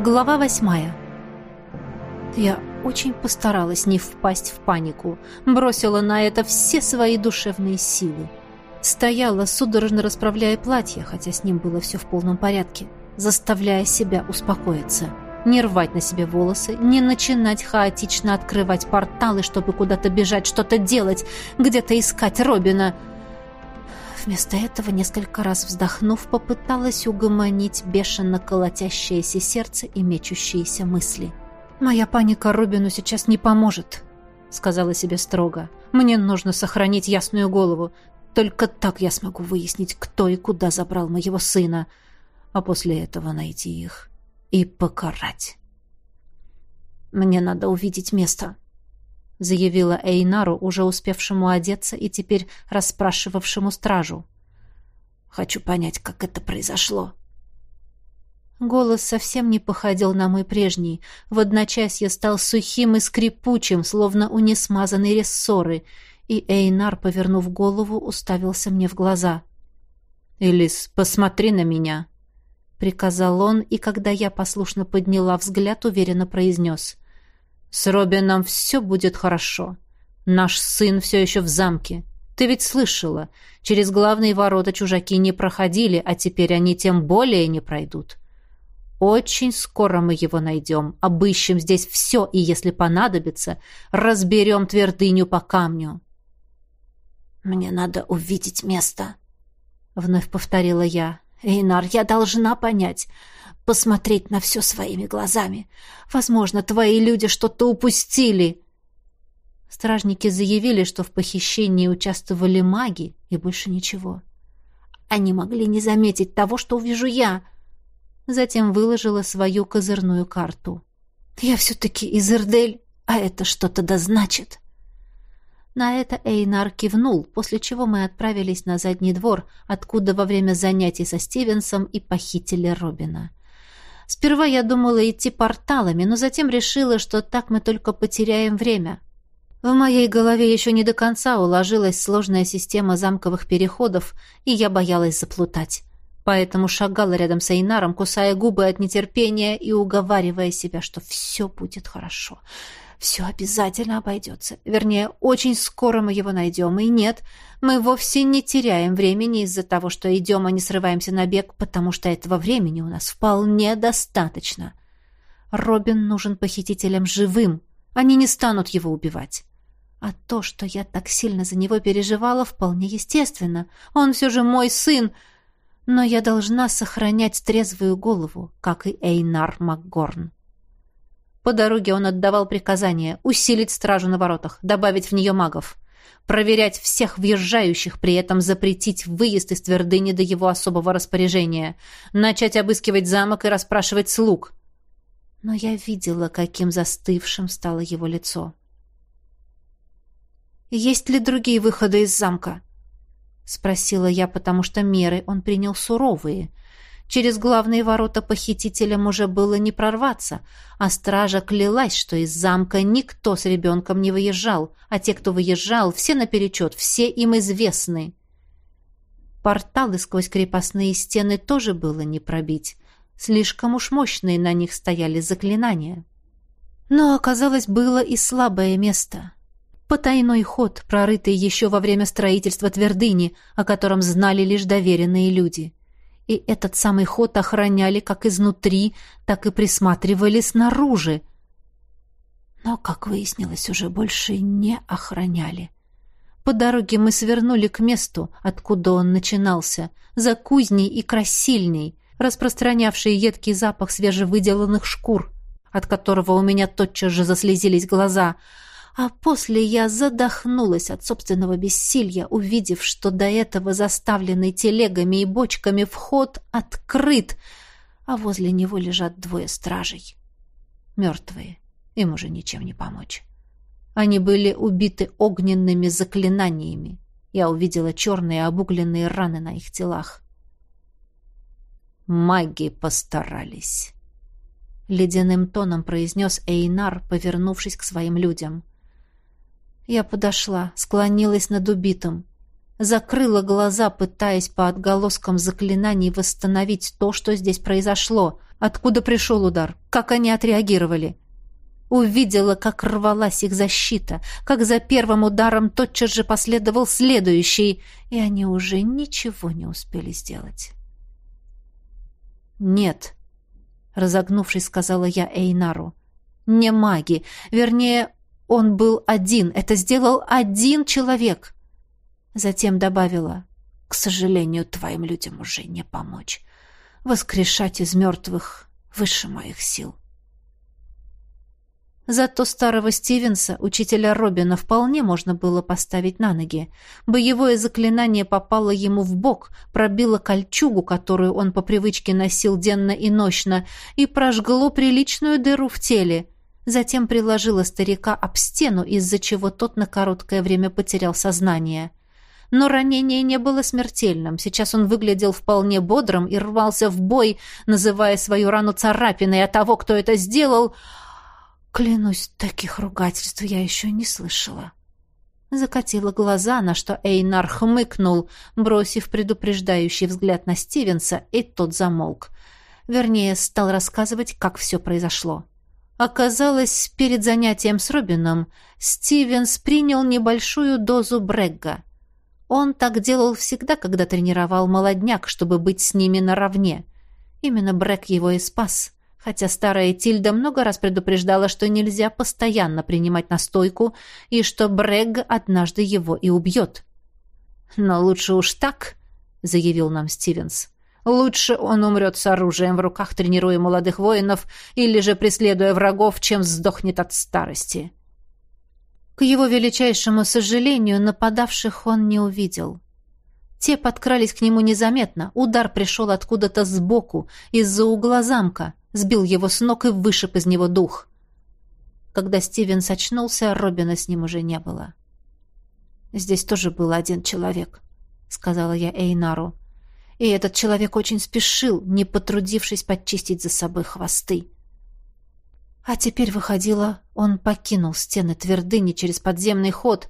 Глава восьмая. Я очень постаралась не впасть в панику, бросила на это все свои душевные силы. Стояла, судорожно расправляя платье, хотя с ним было все в полном порядке, заставляя себя успокоиться. Не рвать на себе волосы, не начинать хаотично открывать порталы, чтобы куда-то бежать, что-то делать, где-то искать Робина — Вместо этого, несколько раз вздохнув, попыталась угомонить бешено колотящееся сердце и мечущиеся мысли. «Моя паника Рубину сейчас не поможет», — сказала себе строго. «Мне нужно сохранить ясную голову. Только так я смогу выяснить, кто и куда забрал моего сына, а после этого найти их и покарать. Мне надо увидеть место» заявила Эйнару, уже успевшему одеться и теперь расспрашивавшему стражу. «Хочу понять, как это произошло». Голос совсем не походил на мой прежний. В одночасье стал сухим и скрипучим, словно у несмазанной рессоры, и Эйнар, повернув голову, уставился мне в глаза. «Элис, посмотри на меня!» — приказал он, и когда я послушно подняла взгляд, уверенно произнес. С Робином все будет хорошо. Наш сын все еще в замке. Ты ведь слышала, через главные ворота чужаки не проходили, а теперь они тем более не пройдут. Очень скоро мы его найдем, обыщем здесь все, и, если понадобится, разберем твердыню по камню. «Мне надо увидеть место», — вновь повторила я. «Эйнар, я должна понять посмотреть на все своими глазами. Возможно, твои люди что-то упустили. Стражники заявили, что в похищении участвовали маги, и больше ничего. Они могли не заметить того, что увижу я. Затем выложила свою козырную карту. Я все-таки из Ирдель, а это что-то да значит. На это Эйнар кивнул, после чего мы отправились на задний двор, откуда во время занятий со Стивенсом и похитили Робина. — Сперва я думала идти порталами, но затем решила, что так мы только потеряем время. В моей голове еще не до конца уложилась сложная система замковых переходов, и я боялась заплутать. Поэтому шагала рядом с Эйнаром, кусая губы от нетерпения и уговаривая себя, что все будет хорошо. Все обязательно обойдется. Вернее, очень скоро мы его найдем. И нет, мы вовсе не теряем времени из-за того, что идем, а не срываемся на бег, потому что этого времени у нас вполне достаточно. Робин нужен похитителям живым. Они не станут его убивать. А то, что я так сильно за него переживала, вполне естественно. Он все же мой сын, но я должна сохранять трезвую голову, как и Эйнар МакГорн. По дороге он отдавал приказание усилить стражу на воротах, добавить в нее магов, проверять всех въезжающих, при этом запретить выезд из твердыни до его особого распоряжения, начать обыскивать замок и расспрашивать слуг. Но я видела, каким застывшим стало его лицо. «Есть ли другие выходы из замка?» — спросила я, потому что меры он принял суровые — Через главные ворота похитителям уже было не прорваться, а стража клялась, что из замка никто с ребенком не выезжал, а те, кто выезжал, все наперечет, все им известны. Порталы сквозь крепостные стены тоже было не пробить. Слишком уж мощные на них стояли заклинания. Но, оказалось, было и слабое место. Потайной ход, прорытый еще во время строительства твердыни, о котором знали лишь доверенные люди — и этот самый ход охраняли как изнутри, так и присматривали снаружи. Но, как выяснилось, уже больше не охраняли. По дороге мы свернули к месту, откуда он начинался, за кузней и красильней, распространявший едкий запах свежевыделанных шкур, от которого у меня тотчас же заслезились глаза — а после я задохнулась от собственного бессилия, увидев, что до этого заставленный телегами и бочками вход открыт, а возле него лежат двое стражей. Мертвые, им уже ничем не помочь. Они были убиты огненными заклинаниями. Я увидела черные обугленные раны на их телах. Маги постарались. Ледяным тоном произнес Эйнар, повернувшись к своим людям. Я подошла, склонилась над убитым. закрыла глаза, пытаясь по отголоскам заклинаний восстановить то, что здесь произошло, откуда пришел удар, как они отреагировали. Увидела, как рвалась их защита, как за первым ударом тотчас же последовал следующий, и они уже ничего не успели сделать. «Нет», — разогнувшись, сказала я Эйнару, — «не маги, вернее, он был один, это сделал один человек». Затем добавила, «К сожалению, твоим людям уже не помочь. Воскрешать из мертвых выше моих сил». Зато старого Стивенса, учителя Робина, вполне можно было поставить на ноги. Боевое заклинание попало ему в бок, пробило кольчугу, которую он по привычке носил денно и нощно, и прожгло приличную дыру в теле. Затем приложило старика об стену, из-за чего тот на короткое время потерял сознание. Но ранение не было смертельным. Сейчас он выглядел вполне бодрым и рвался в бой, называя свою рану царапиной, а того, кто это сделал... Клянусь, таких ругательств я еще не слышала. Закатила глаза, на что Эйнар хмыкнул, бросив предупреждающий взгляд на Стивенса, и тот замолк. Вернее, стал рассказывать, как все произошло. Оказалось, перед занятием с Робином Стивенс принял небольшую дозу Брегга. Он так делал всегда, когда тренировал молодняк, чтобы быть с ними наравне. Именно Брег его и спас хотя старая Тильда много раз предупреждала, что нельзя постоянно принимать настойку и что Брэг однажды его и убьет. «Но лучше уж так», — заявил нам Стивенс. «Лучше он умрет с оружием в руках, тренируя молодых воинов, или же преследуя врагов, чем сдохнет от старости». К его величайшему сожалению, нападавших он не увидел. Те подкрались к нему незаметно, удар пришел откуда-то сбоку, из-за угла замка — сбил его с ног и вышиб из него дух. Когда Стивен очнулся, Робина с ним уже не было. «Здесь тоже был один человек», — сказала я Эйнару. «И этот человек очень спешил, не потрудившись подчистить за собой хвосты». А теперь выходило, он покинул стены твердыни через подземный ход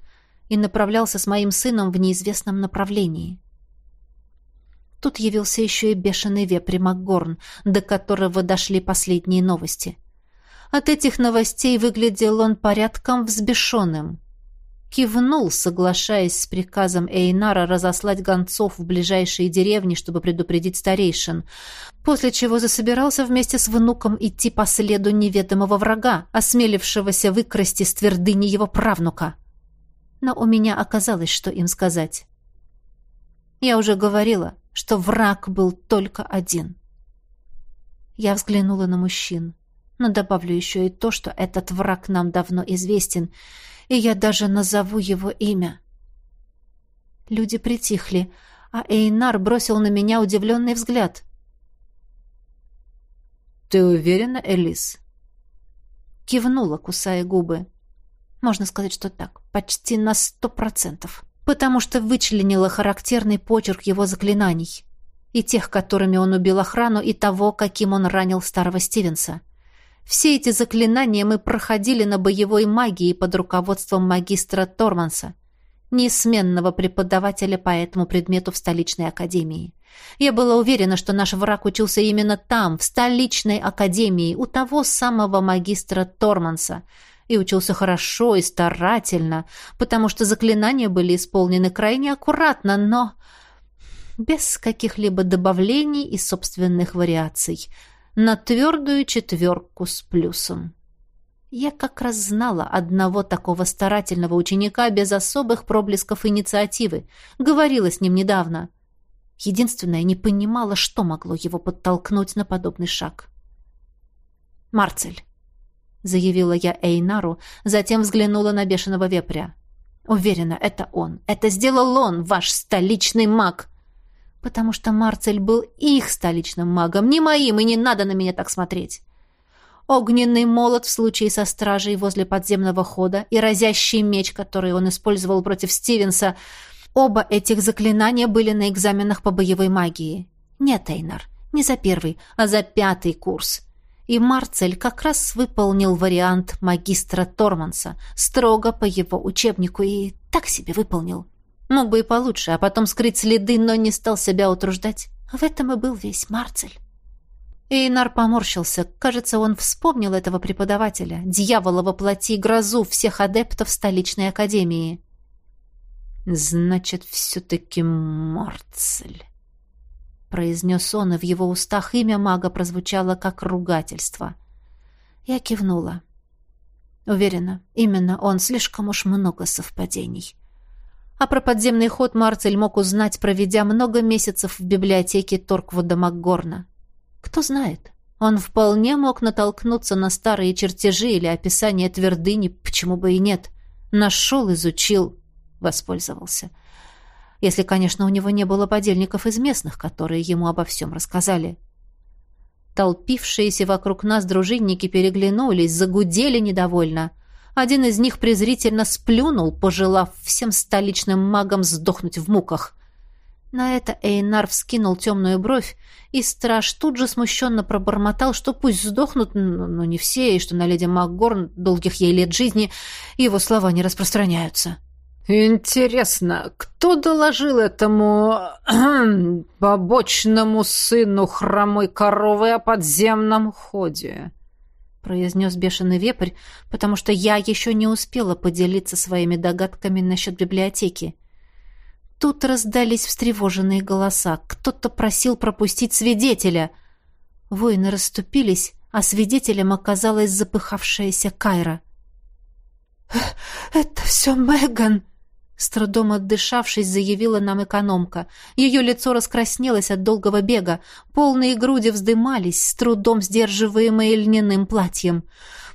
и направлялся с моим сыном в неизвестном направлении. Тут явился еще и бешеный вепрь Макгорн, до которого дошли последние новости. От этих новостей выглядел он порядком взбешенным. Кивнул, соглашаясь с приказом Эйнара разослать гонцов в ближайшие деревни, чтобы предупредить старейшин, после чего засобирался вместе с внуком идти по следу неведомого врага, осмелившегося выкрасть из твердыни его правнука. Но у меня оказалось, что им сказать. Я уже говорила, что враг был только один. Я взглянула на мужчин, но добавлю еще и то, что этот враг нам давно известен, и я даже назову его имя. Люди притихли, а Эйнар бросил на меня удивленный взгляд. «Ты уверена, Элис?» Кивнула, кусая губы. Можно сказать, что так, почти на сто процентов потому что вычленила характерный почерк его заклинаний. И тех, которыми он убил охрану, и того, каким он ранил старого Стивенса. Все эти заклинания мы проходили на боевой магии под руководством магистра Торманса, неизменного преподавателя по этому предмету в столичной академии. Я была уверена, что наш враг учился именно там, в столичной академии, у того самого магистра Торманса — и учился хорошо и старательно, потому что заклинания были исполнены крайне аккуратно, но без каких-либо добавлений и собственных вариаций, на твердую четверку с плюсом. Я как раз знала одного такого старательного ученика без особых проблесков инициативы, говорила с ним недавно. Единственное, не понимала, что могло его подтолкнуть на подобный шаг. Марцель заявила я Эйнару, затем взглянула на бешеного вепря. Уверена, это он. Это сделал он, ваш столичный маг. Потому что Марцель был их столичным магом, не моим, и не надо на меня так смотреть. Огненный молот в случае со стражей возле подземного хода и разящий меч, который он использовал против Стивенса, оба этих заклинания были на экзаменах по боевой магии. Нет, Эйнар, не за первый, а за пятый курс и Марцель как раз выполнил вариант магистра Торманса, строго по его учебнику, и так себе выполнил. Мог бы и получше, а потом скрыть следы, но не стал себя утруждать. В этом и был весь Марцель. Эйнар поморщился. Кажется, он вспомнил этого преподавателя, дьявола во плоти, грозу всех адептов столичной академии. «Значит, все-таки Марцель», — произнес он, и в его устах имя мага прозвучало как ругательство. Я кивнула. Уверена, именно он слишком уж много совпадений. А про подземный ход Марцель мог узнать, проведя много месяцев в библиотеке Торквуда Макгорна. Кто знает, он вполне мог натолкнуться на старые чертежи или описание твердыни, почему бы и нет. Нашел, изучил, воспользовался. Если, конечно, у него не было подельников из местных, которые ему обо всем рассказали. Толпившиеся вокруг нас дружинники переглянулись, загудели недовольно — один из них презрительно сплюнул, пожелав всем столичным магам сдохнуть в муках. На это Эйнар вскинул темную бровь, и страж тут же смущенно пробормотал, что пусть сдохнут, но не все, и что на леди Макгорн, долгих ей лет жизни, его слова не распространяются. «Интересно, кто доложил этому побочному сыну хромой коровы о подземном ходе?» Произнес бешеный вепрь, потому что я еще не успела поделиться своими догадками насчет библиотеки. Тут раздались встревоженные голоса. Кто-то просил пропустить свидетеля. Воины расступились, а свидетелем оказалась запыхавшаяся Кайра. «Это все Меган!» С трудом отдышавшись, заявила нам экономка. Ее лицо раскраснелось от долгого бега. Полные груди вздымались, с трудом сдерживаемые льняным платьем.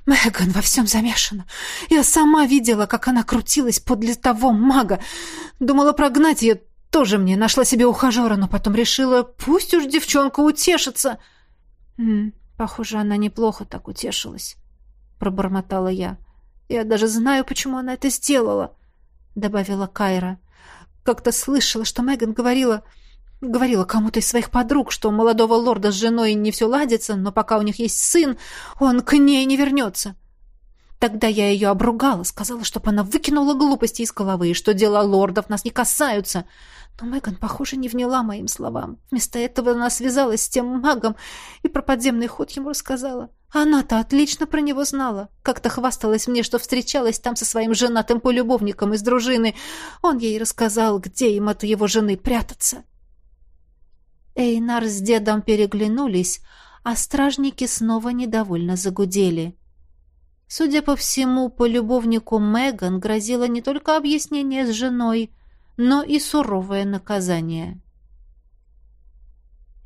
«Меган во всем замешана. Я сама видела, как она крутилась подле того мага. Думала прогнать ее тоже мне. Нашла себе ухажера, но потом решила, пусть уж девчонка утешится». «М -м, «Похоже, она неплохо так утешилась», — пробормотала я. «Я даже знаю, почему она это сделала» добавила Кайра. Как-то слышала, что Меган говорила... Говорила кому-то из своих подруг, что у молодого лорда с женой не все ладится, но пока у них есть сын, он к ней не вернется. Тогда я ее обругала, сказала, чтобы она выкинула глупости из головы, и что дела лордов нас не касаются. Но Меган, похоже, не вняла моим словам. Вместо этого она связалась с тем магом и про подземный ход ему рассказала. Она-то отлично про него знала. Как-то хвасталась мне, что встречалась там со своим женатым полюбовником из дружины. Он ей рассказал, где им от его жены прятаться. Эйнар с дедом переглянулись, а стражники снова недовольно загудели. Судя по всему, полюбовнику Меган грозило не только объяснение с женой, но и суровое наказание.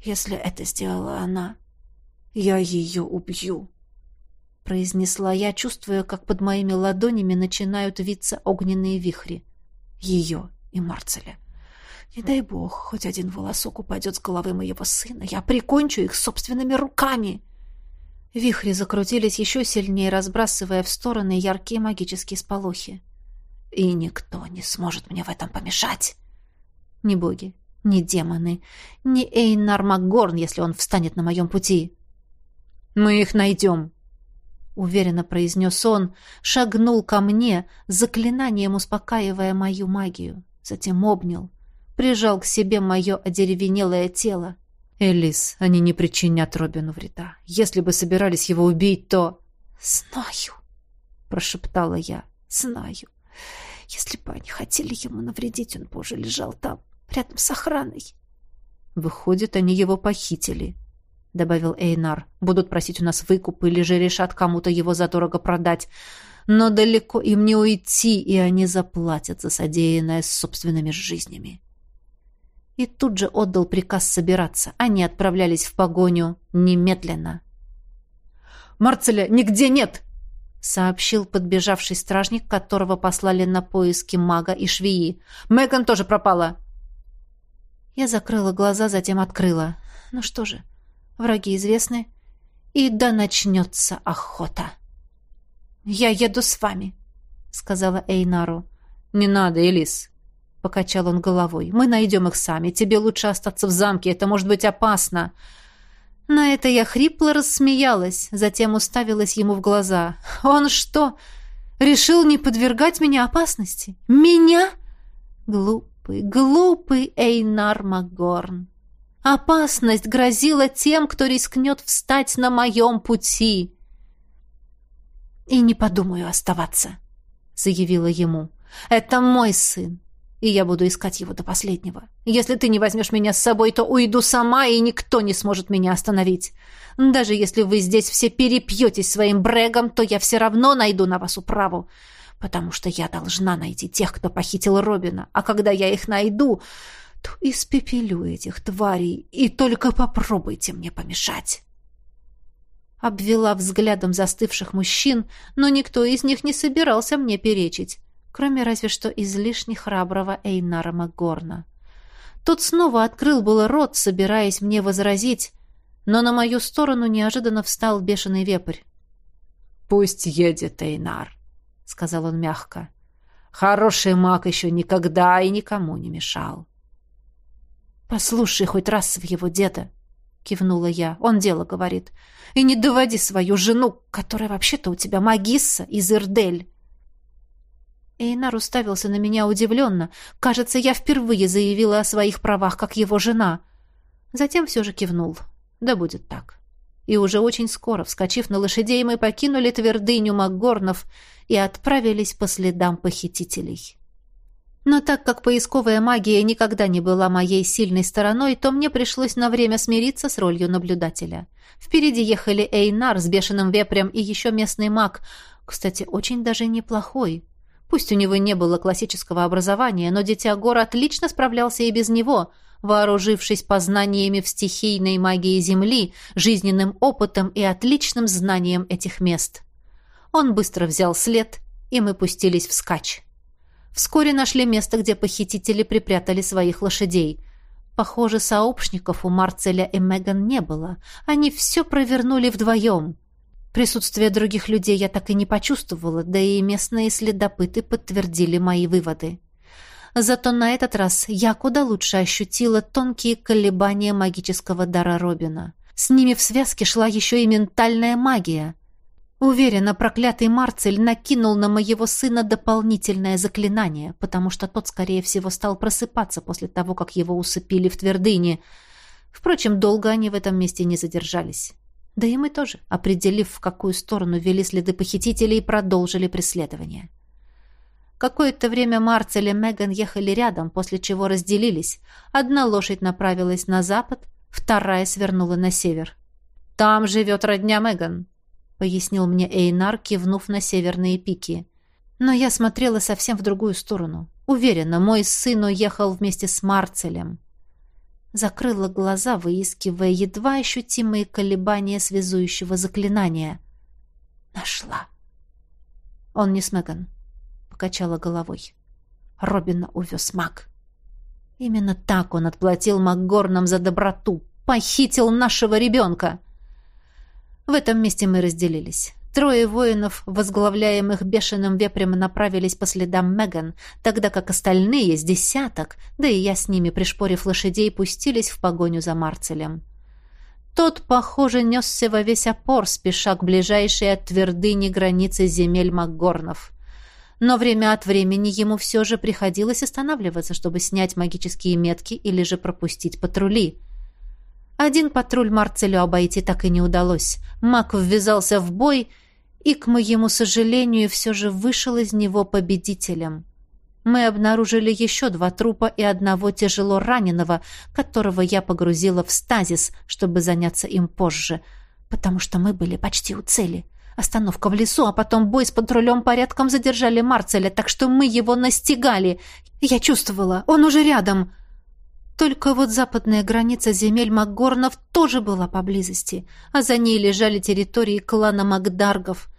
«Если это сделала она, я ее убью», — произнесла я, чувствуя, как под моими ладонями начинают виться огненные вихри. Ее и Марцеля. Не дай бог, хоть один волосок упадет с головы моего сына. Я прикончу их собственными руками. Вихри закрутились еще сильнее, разбрасывая в стороны яркие магические сполохи. И никто не сможет мне в этом помешать. Ни боги, ни демоны, ни Эйнар Макгорн, если он встанет на моем пути. «Мы их найдем», — уверенно произнес он, шагнул ко мне, заклинанием успокаивая мою магию, затем обнял, прижал к себе мое одеревенелое тело. «Элис, они не причинят Робину вреда. Если бы собирались его убить, то...» «Знаю», — прошептала я, — «знаю. Если бы они хотели ему навредить, он бы уже лежал там, рядом с охраной. Выходит, они его похитили, — добавил Эйнар. Будут просить у нас выкуп или же решат кому-то его задорого продать. Но далеко им не уйти, и они заплатят за содеянное собственными жизнями. И тут же отдал приказ собираться. Они отправлялись в погоню немедленно. «Марцеля нигде нет!» сообщил подбежавший стражник, которого послали на поиски мага и швеи. «Меган тоже пропала!» Я закрыла глаза, затем открыла. «Ну что же, враги известны, и да начнется охота!» «Я еду с вами», — сказала Эйнару. «Не надо, Элис», — покачал он головой. «Мы найдем их сами. Тебе лучше остаться в замке. Это может быть опасно». На это я хрипло рассмеялась, затем уставилась ему в глаза. «Он что, решил не подвергать меня опасности? Меня?» Глупый, Глупый, Эйнар Макгорн. Опасность грозила тем, кто рискнет встать на моем пути. «И не подумаю оставаться», — заявила ему. «Это мой сын, и я буду искать его до последнего. Если ты не возьмешь меня с собой, то уйду сама, и никто не сможет меня остановить. Даже если вы здесь все перепьетесь своим брегом, то я все равно найду на вас управу, потому что я должна найти тех, кто похитил Робина, а когда я их найду, то испепелю этих тварей, и только попробуйте мне помешать». Обвела взглядом застывших мужчин, но никто из них не собирался мне перечить кроме разве что излишне храброго Эйнара Макгорна. Тот снова открыл было рот, собираясь мне возразить, но на мою сторону неожиданно встал бешеный вепрь. «Пусть едет Эйнар», — сказал он мягко. «Хороший маг еще никогда и никому не мешал». «Послушай хоть раз своего деда», — кивнула я. «Он дело говорит. И не доводи свою жену, которая вообще-то у тебя магисса из Ирдель». Эйнар уставился на меня удивленно. Кажется, я впервые заявила о своих правах, как его жена. Затем все же кивнул. Да будет так. И уже очень скоро, вскочив на лошадей, мы покинули твердыню Макгорнов и отправились по следам похитителей. Но так как поисковая магия никогда не была моей сильной стороной, то мне пришлось на время смириться с ролью наблюдателя. Впереди ехали Эйнар с бешеным вепрем и еще местный маг, кстати, очень даже неплохой, Пусть у него не было классического образования, но Дитя Гор отлично справлялся и без него, вооружившись познаниями в стихийной магии Земли, жизненным опытом и отличным знанием этих мест. Он быстро взял след, и мы пустились вскачь. Вскоре нашли место, где похитители припрятали своих лошадей. Похоже, сообщников у Марцеля и Меган не было. Они все провернули вдвоем. Присутствие других людей я так и не почувствовала, да и местные следопыты подтвердили мои выводы. Зато на этот раз я куда лучше ощутила тонкие колебания магического дара Робина. С ними в связке шла еще и ментальная магия. Уверена, проклятый Марцель накинул на моего сына дополнительное заклинание, потому что тот, скорее всего, стал просыпаться после того, как его усыпили в твердыне. Впрочем, долго они в этом месте не задержались. Да и мы тоже, определив, в какую сторону вели следы похитителей, продолжили преследование. Какое-то время Марцель и Меган ехали рядом, после чего разделились. Одна лошадь направилась на запад, вторая свернула на север. «Там живет родня Меган», — пояснил мне Эйнар, кивнув на северные пики. Но я смотрела совсем в другую сторону. Уверена, мой сын уехал вместе с Марцелем закрыла глаза, выискивая едва ощутимые колебания связующего заклинания. Нашла. Он не Смеган. Покачала головой. Робина увез маг. Именно так он отплатил Макгорнам за доброту. Похитил нашего ребенка. В этом месте мы разделились. Трое воинов, возглавляемых бешеным вепрем, направились по следам Меган, тогда как остальные с десяток, да и я с ними, пришпорив лошадей, пустились в погоню за Марцелем. Тот, похоже, несся во весь опор, спеша к ближайшей от твердыни границы земель Макгорнов. Но время от времени ему все же приходилось останавливаться, чтобы снять магические метки или же пропустить патрули. Один патруль Марцелю обойти так и не удалось. Маг ввязался в бой — и, к моему сожалению, все же вышел из него победителем. Мы обнаружили еще два трупа и одного тяжело раненого, которого я погрузила в стазис, чтобы заняться им позже, потому что мы были почти у цели. Остановка в лесу, а потом бой с патрулем порядком задержали Марцеля, так что мы его настигали. Я чувствовала, он уже рядом. Только вот западная граница земель Макгорнов тоже была поблизости, а за ней лежали территории клана Макдаргов.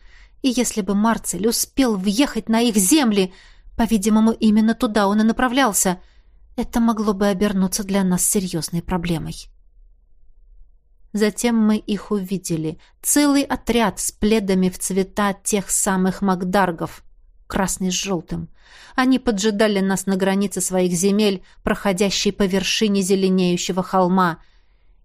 И если бы Марцель успел въехать на их земли, по-видимому, именно туда он и направлялся, это могло бы обернуться для нас серьезной проблемой. Затем мы их увидели. Целый отряд с пледами в цвета тех самых Макдаргов, красный с желтым. Они поджидали нас на границе своих земель, проходящей по вершине зеленеющего холма,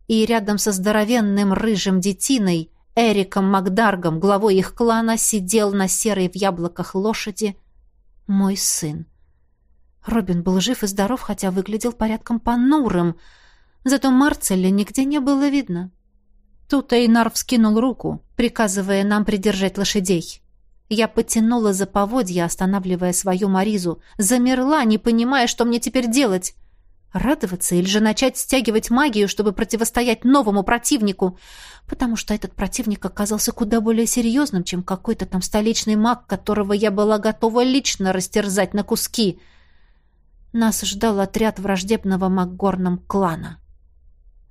и рядом со здоровенным рыжим детиной — Эриком Макдаргом, главой их клана, сидел на серой в яблоках лошади мой сын. Робин был жив и здоров, хотя выглядел порядком понурым. Зато Марцеля нигде не было видно. Тут Эйнар вскинул руку, приказывая нам придержать лошадей. Я потянула за поводья, останавливая свою Маризу. Замерла, не понимая, что мне теперь делать. Радоваться или же начать стягивать магию, чтобы противостоять новому противнику? Потому что этот противник оказался куда более серьезным, чем какой-то там столичный маг, которого я была готова лично растерзать на куски. Нас ждал отряд враждебного макгорном клана.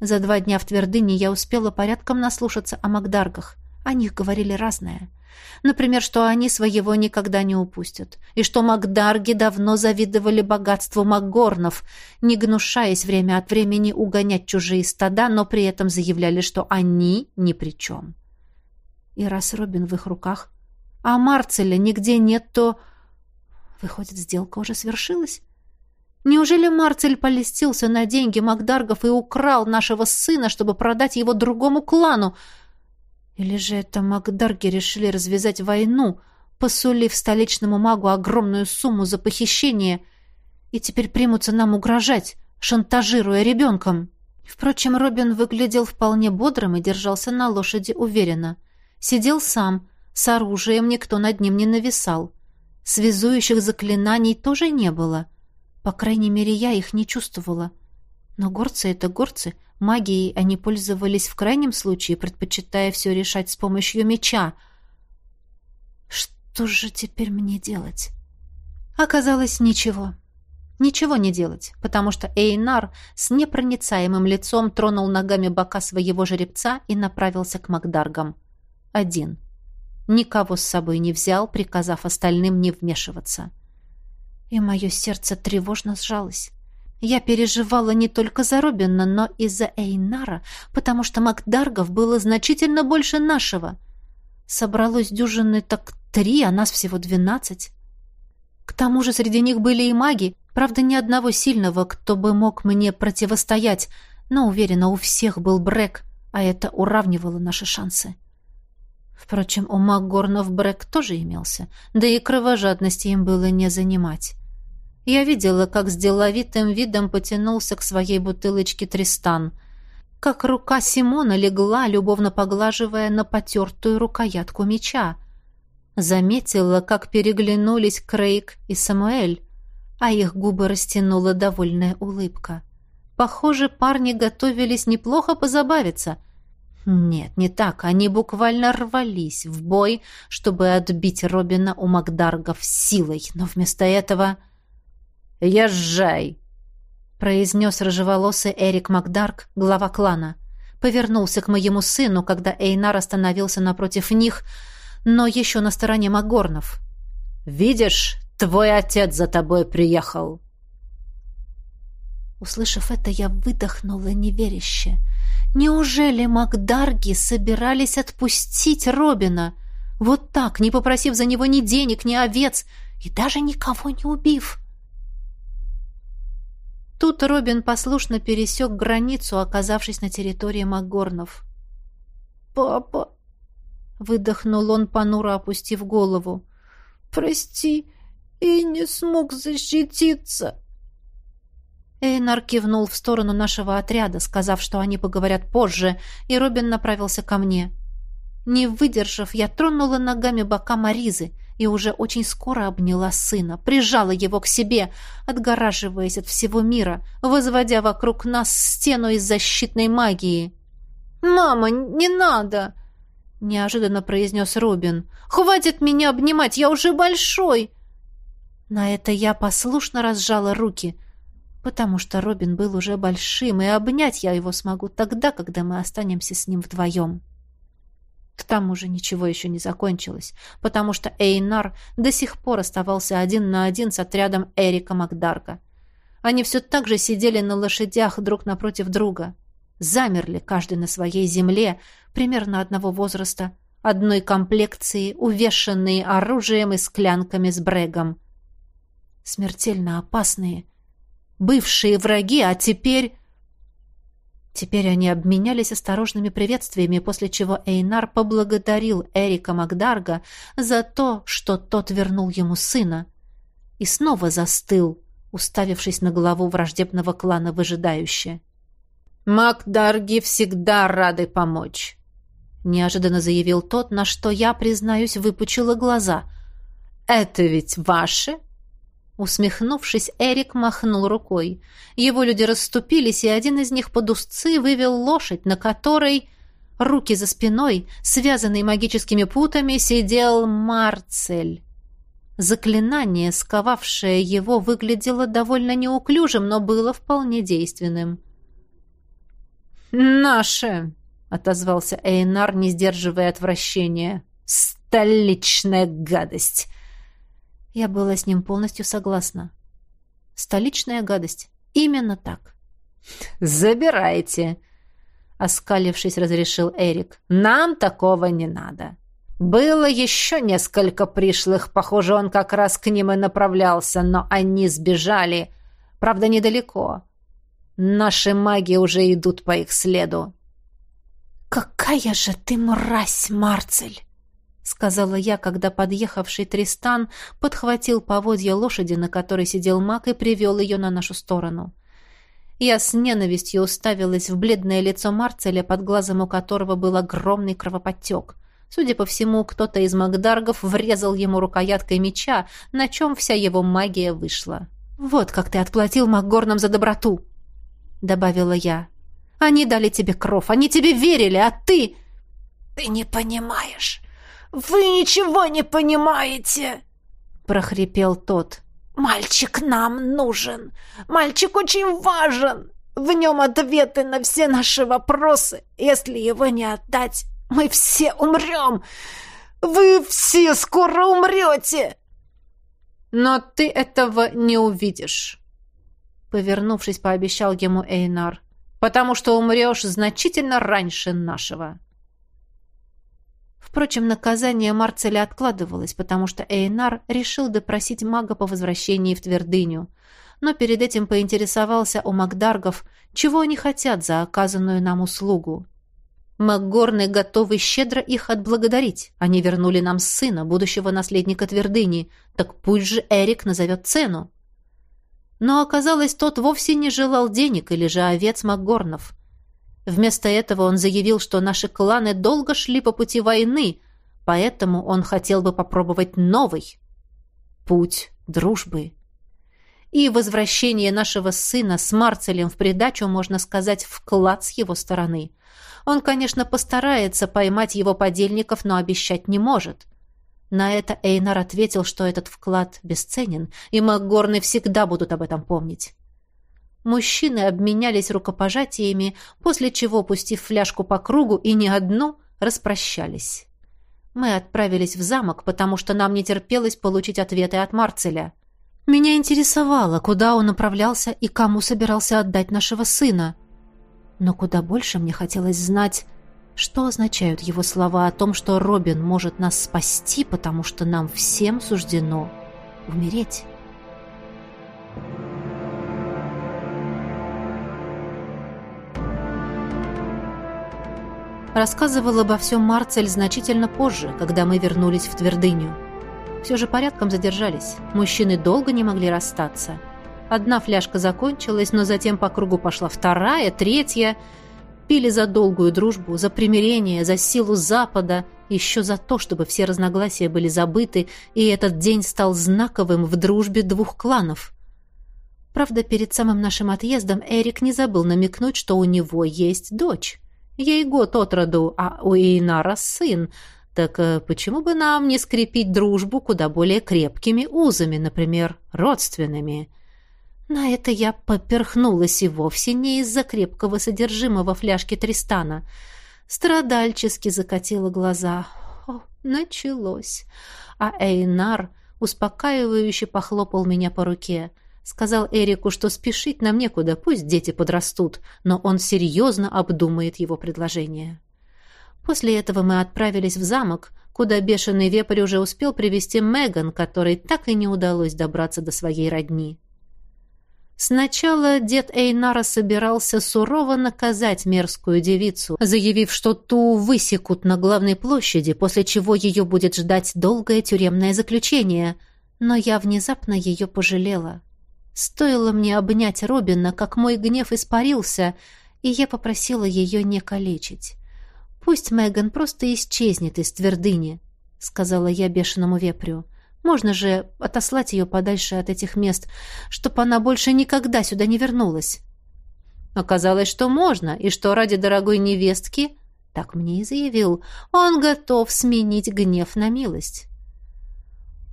За два дня в Твердыне я успела порядком наслушаться о Макдаргах. О них говорили разное. Например, что они своего никогда не упустят, и что Макдарги давно завидовали богатству Макгорнов, не гнушаясь время от времени угонять чужие стада, но при этом заявляли, что они ни при чем. И раз Робин в их руках, а Марцеля нигде нет, то... Выходит, сделка уже свершилась? Неужели Марцель полистился на деньги Макдаргов и украл нашего сына, чтобы продать его другому клану? Или же это Макдарги решили развязать войну, посулив столичному магу огромную сумму за похищение, и теперь примутся нам угрожать, шантажируя ребенком? Впрочем, Робин выглядел вполне бодрым и держался на лошади уверенно. Сидел сам, с оружием никто над ним не нависал. Связующих заклинаний тоже не было — по крайней мере, я их не чувствовала. Но горцы — это горцы. Магией они пользовались в крайнем случае, предпочитая все решать с помощью меча. Что же теперь мне делать? Оказалось, ничего. Ничего не делать, потому что Эйнар с непроницаемым лицом тронул ногами бока своего жеребца и направился к Макдаргам. Один. Никого с собой не взял, приказав остальным не вмешиваться. — и мое сердце тревожно сжалось. Я переживала не только за Робина, но и за Эйнара, потому что Макдаргов было значительно больше нашего. Собралось дюжины так три, а нас всего двенадцать. К тому же среди них были и маги, правда, ни одного сильного, кто бы мог мне противостоять, но, уверена, у всех был Брэк, а это уравнивало наши шансы. Впрочем, у Макгорнов Брэк тоже имелся, да и кровожадности им было не занимать. Я видела, как с деловитым видом потянулся к своей бутылочке Тристан, как рука Симона легла, любовно поглаживая на потертую рукоятку меча. Заметила, как переглянулись Крейг и Самуэль, а их губы растянула довольная улыбка. Похоже, парни готовились неплохо позабавиться. Нет, не так. Они буквально рвались в бой, чтобы отбить Робина у Макдаргов силой, но вместо этого... «Езжай!» — произнес рыжеволосый Эрик Макдарк, глава клана. Повернулся к моему сыну, когда Эйнар остановился напротив них, но еще на стороне Магорнов. «Видишь, твой отец за тобой приехал!» Услышав это, я выдохнула неверяще. Неужели Макдарги собирались отпустить Робина? Вот так, не попросив за него ни денег, ни овец, и даже никого не убив. Тут Робин послушно пересек границу, оказавшись на территории Макгорнов. «Папа!» — выдохнул он, понуро опустив голову. «Прости, и не смог защититься!» Эйнар кивнул в сторону нашего отряда, сказав, что они поговорят позже, и Робин направился ко мне. Не выдержав, я тронула ногами бока Маризы — и уже очень скоро обняла сына, прижала его к себе, отгораживаясь от всего мира, возводя вокруг нас стену из защитной магии. «Мама, не надо!» — неожиданно произнес Робин. «Хватит меня обнимать, я уже большой!» На это я послушно разжала руки, потому что Робин был уже большим, и обнять я его смогу тогда, когда мы останемся с ним вдвоем. К тому же ничего еще не закончилось, потому что Эйнар до сих пор оставался один на один с отрядом Эрика Макдарка. Они все так же сидели на лошадях друг напротив друга. Замерли, каждый на своей земле, примерно одного возраста, одной комплекции, увешанные оружием и склянками с брегом. Смертельно опасные. Бывшие враги, а теперь... Теперь они обменялись осторожными приветствиями, после чего Эйнар поблагодарил Эрика Макдарга за то, что тот вернул ему сына. И снова застыл, уставившись на главу враждебного клана выжидающе. «Макдарги всегда рады помочь», — неожиданно заявил тот, на что я, признаюсь, выпучила глаза. «Это ведь ваши?» Усмехнувшись, Эрик махнул рукой. Его люди расступились, и один из них под узцы вывел лошадь, на которой, руки за спиной, связанный магическими путами, сидел Марцель. Заклинание, сковавшее его, выглядело довольно неуклюжим, но было вполне действенным. «Наше!» — отозвался Эйнар, не сдерживая отвращения. «Столичная гадость!» Я была с ним полностью согласна. «Столичная гадость. Именно так». «Забирайте!» — оскалившись, разрешил Эрик. «Нам такого не надо». Было еще несколько пришлых, похоже, он как раз к ним и направлялся, но они сбежали. Правда, недалеко. Наши маги уже идут по их следу. «Какая же ты мразь, Марцель!» — сказала я, когда подъехавший Тристан подхватил поводья лошади, на которой сидел маг, и привел ее на нашу сторону. Я с ненавистью уставилась в бледное лицо Марцеля, под глазом у которого был огромный кровоподтек. Судя по всему, кто-то из магдаргов врезал ему рукояткой меча, на чем вся его магия вышла. «Вот как ты отплатил Макгорнам за доброту!» — добавила я. «Они дали тебе кров, они тебе верили, а ты...» «Ты не понимаешь! Вы ничего не понимаете!» — прохрипел тот. «Мальчик нам нужен! Мальчик очень важен! В нем ответы на все наши вопросы. Если его не отдать, мы все умрем! Вы все скоро умрете!» «Но ты этого не увидишь!» Повернувшись, пообещал ему Эйнар. «Потому что умрешь значительно раньше нашего». Впрочем, наказание Марцеля откладывалось, потому что Эйнар решил допросить мага по возвращении в твердыню. Но перед этим поинтересовался у Макдаргов, чего они хотят за оказанную нам услугу. Макгорны готовы щедро их отблагодарить. Они вернули нам сына, будущего наследника твердыни. Так пусть же Эрик назовет цену. Но оказалось, тот вовсе не желал денег или же овец Макгорнов. Вместо этого он заявил, что наши кланы долго шли по пути войны, поэтому он хотел бы попробовать новый путь дружбы. И возвращение нашего сына с Марцелем в придачу, можно сказать, вклад с его стороны. Он, конечно, постарается поймать его подельников, но обещать не может. — на это Эйнар ответил, что этот вклад бесценен, и Макгорны всегда будут об этом помнить. Мужчины обменялись рукопожатиями, после чего, пустив фляжку по кругу и не одну, распрощались. Мы отправились в замок, потому что нам не терпелось получить ответы от Марцеля. Меня интересовало, куда он направлялся и кому собирался отдать нашего сына. Но куда больше мне хотелось знать, что означают его слова о том, что Робин может нас спасти, потому что нам всем суждено умереть? Рассказывал обо всем Марцель значительно позже, когда мы вернулись в Твердыню. Все же порядком задержались. Мужчины долго не могли расстаться. Одна фляжка закончилась, но затем по кругу пошла вторая, третья — Пили за долгую дружбу, за примирение, за силу Запада, еще за то, чтобы все разногласия были забыты, и этот день стал знаковым в дружбе двух кланов. Правда, перед самым нашим отъездом Эрик не забыл намекнуть, что у него есть дочь. Ей год от роду, а у Эйнара сын. Так э, почему бы нам не скрепить дружбу куда более крепкими узами, например, родственными?» На это я поперхнулась и вовсе не из-за крепкого содержимого фляжки Тристана. Страдальчески закатила глаза. О, началось. А Эйнар успокаивающе похлопал меня по руке. Сказал Эрику, что спешить нам некуда, пусть дети подрастут, но он серьезно обдумает его предложение. После этого мы отправились в замок, куда бешеный вепрь уже успел привести Меган, которой так и не удалось добраться до своей родни. Сначала дед Эйнара собирался сурово наказать мерзкую девицу, заявив, что ту высекут на главной площади, после чего ее будет ждать долгое тюремное заключение. Но я внезапно ее пожалела. Стоило мне обнять Робина, как мой гнев испарился, и я попросила ее не калечить. «Пусть Меган просто исчезнет из твердыни», — сказала я бешеному вепрю. «Можно же отослать ее подальше от этих мест, чтобы она больше никогда сюда не вернулась». Оказалось, что можно, и что ради дорогой невестки, так мне и заявил, он готов сменить гнев на милость.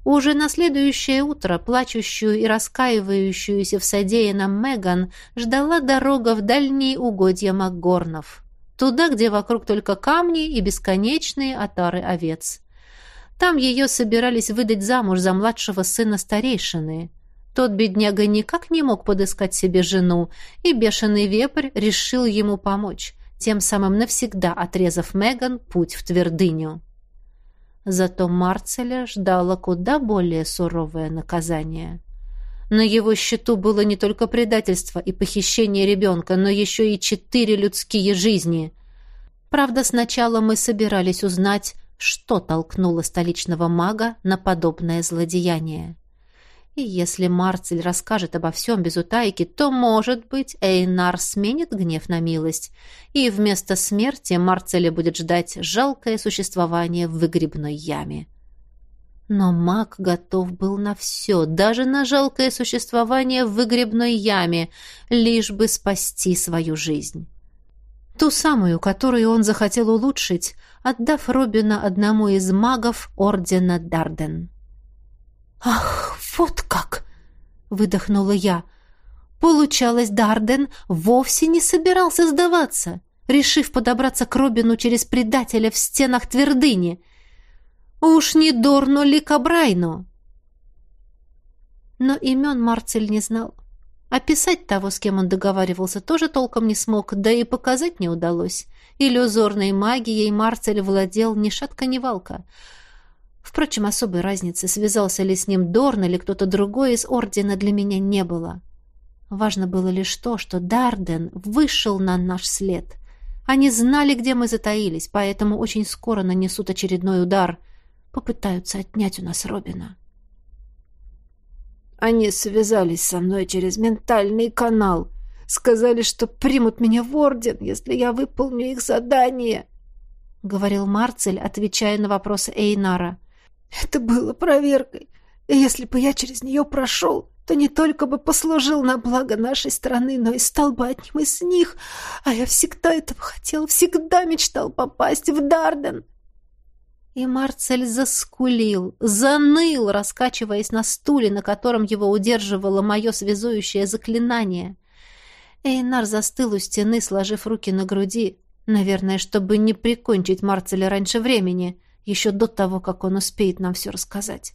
Уже на следующее утро плачущую и раскаивающуюся в содеянном Меган ждала дорога в дальние угодья Макгорнов. Туда, где вокруг только камни и бесконечные отары овец. Там ее собирались выдать замуж за младшего сына старейшины. Тот бедняга никак не мог подыскать себе жену, и бешеный вепрь решил ему помочь, тем самым навсегда отрезав Меган путь в твердыню. Зато Марцеля ждало куда более суровое наказание. На его счету было не только предательство и похищение ребенка, но еще и четыре людские жизни. Правда, сначала мы собирались узнать, что толкнуло столичного мага на подобное злодеяние. И если Марцель расскажет обо всем без утайки, то, может быть, Эйнар сменит гнев на милость, и вместо смерти Марцеля будет ждать жалкое существование в выгребной яме. Но маг готов был на все, даже на жалкое существование в выгребной яме, лишь бы спасти свою жизнь. Ту самую, которую он захотел улучшить, отдав Робина одному из магов Ордена Дарден. «Ах, вот как!» — выдохнула я. Получалось, Дарден вовсе не собирался сдаваться, решив подобраться к Робину через предателя в стенах твердыни. Уж не Дорну ли Кабрайну? Но имен Марцель не знал. Описать того, с кем он договаривался, тоже толком не смог, да и показать не удалось. Иллюзорной магией Марцель владел ни шатка, ни валка — Впрочем, особой разницы, связался ли с ним Дорн или кто-то другой из Ордена, для меня не было. Важно было лишь то, что Дарден вышел на наш след. Они знали, где мы затаились, поэтому очень скоро нанесут очередной удар. Попытаются отнять у нас Робина. Они связались со мной через ментальный канал. Сказали, что примут меня в Орден, если я выполню их задание, — говорил Марцель, отвечая на вопросы Эйнара. Это было проверкой. И если бы я через нее прошел, то не только бы послужил на благо нашей страны, но и стал бы одним из них. А я всегда этого хотел, всегда мечтал попасть в Дарден. И Марцель заскулил, заныл, раскачиваясь на стуле, на котором его удерживало мое связующее заклинание. Эйнар застыл у стены, сложив руки на груди, наверное, чтобы не прикончить Марцеля раньше времени еще до того, как он успеет нам все рассказать.